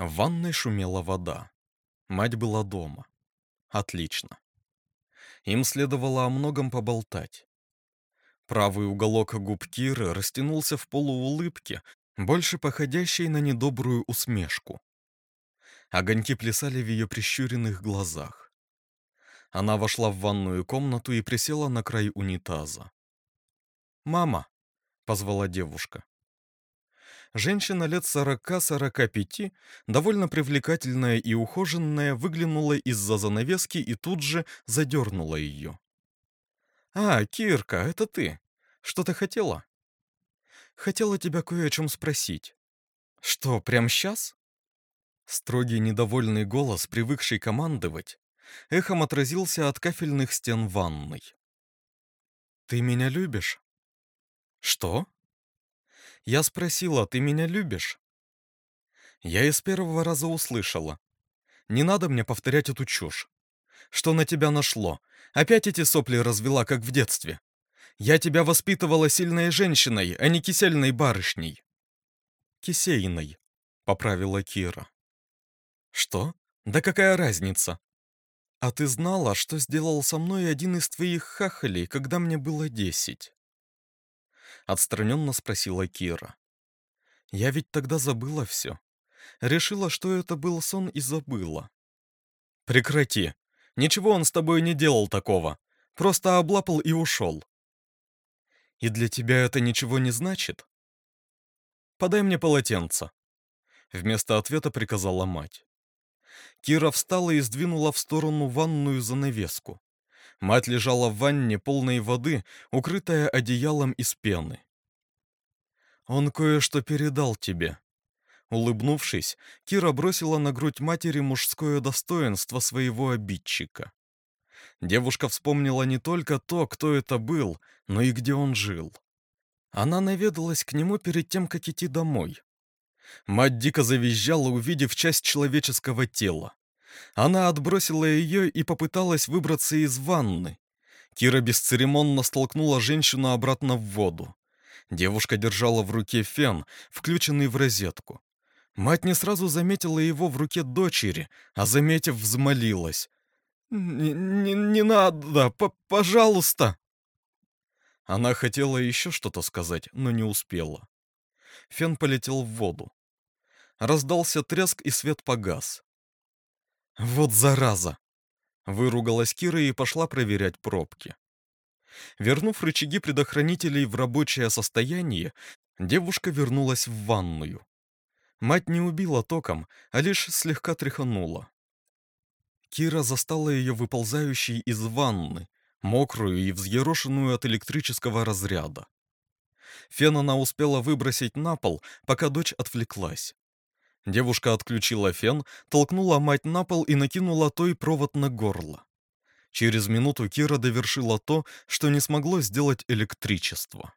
В ванной шумела вода. Мать была дома. Отлично. Им следовало о многом поболтать. Правый уголок губ Киры растянулся в полуулыбке, больше походящей на недобрую усмешку. Огоньки плясали в ее прищуренных глазах. Она вошла в ванную комнату и присела на край унитаза. «Мама!» — позвала девушка. Женщина лет сорока-сорока пяти, довольно привлекательная и ухоженная, выглянула из-за занавески и тут же задернула ее. «А, Кирка, это ты. Что ты хотела?» «Хотела тебя кое о чем спросить». «Что, прямо сейчас?» Строгий недовольный голос, привыкший командовать, эхом отразился от кафельных стен ванной. «Ты меня любишь?» «Что?» Я спросила, ты меня любишь? Я из первого раза услышала. Не надо мне повторять эту чушь. Что на тебя нашло? Опять эти сопли развела, как в детстве. Я тебя воспитывала сильной женщиной, а не кисельной барышней. Кисейной, поправила Кира. Что? Да какая разница? А ты знала, что сделал со мной один из твоих хахалей, когда мне было десять? Отстраненно спросила Кира. Я ведь тогда забыла все. Решила, что это был сон и забыла. Прекрати. Ничего он с тобой не делал такого. Просто облапал и ушел. И для тебя это ничего не значит? Подай мне полотенце. Вместо ответа приказала мать. Кира встала и сдвинула в сторону ванную занавеску. Мать лежала в ванне полной воды, укрытая одеялом из пены. «Он кое-что передал тебе». Улыбнувшись, Кира бросила на грудь матери мужское достоинство своего обидчика. Девушка вспомнила не только то, кто это был, но и где он жил. Она наведалась к нему перед тем, как идти домой. Мать дико завизжала, увидев часть человеческого тела. Она отбросила ее и попыталась выбраться из ванны. Кира бесцеремонно столкнула женщину обратно в воду. Девушка держала в руке фен, включенный в розетку. Мать не сразу заметила его в руке дочери, а заметив, взмолилась. «Не, не, не надо, п пожалуйста!» Она хотела еще что-то сказать, но не успела. Фен полетел в воду. Раздался треск, и свет погас. «Вот зараза!» Выругалась Кира и пошла проверять пробки. Вернув рычаги предохранителей в рабочее состояние, девушка вернулась в ванную. Мать не убила током, а лишь слегка тряханула. Кира застала ее выползающей из ванны, мокрую и взъерошенную от электрического разряда. Фен она успела выбросить на пол, пока дочь отвлеклась. Девушка отключила фен, толкнула мать на пол и накинула той провод на горло. Через минуту Кира довершила то, что не смогло сделать электричество.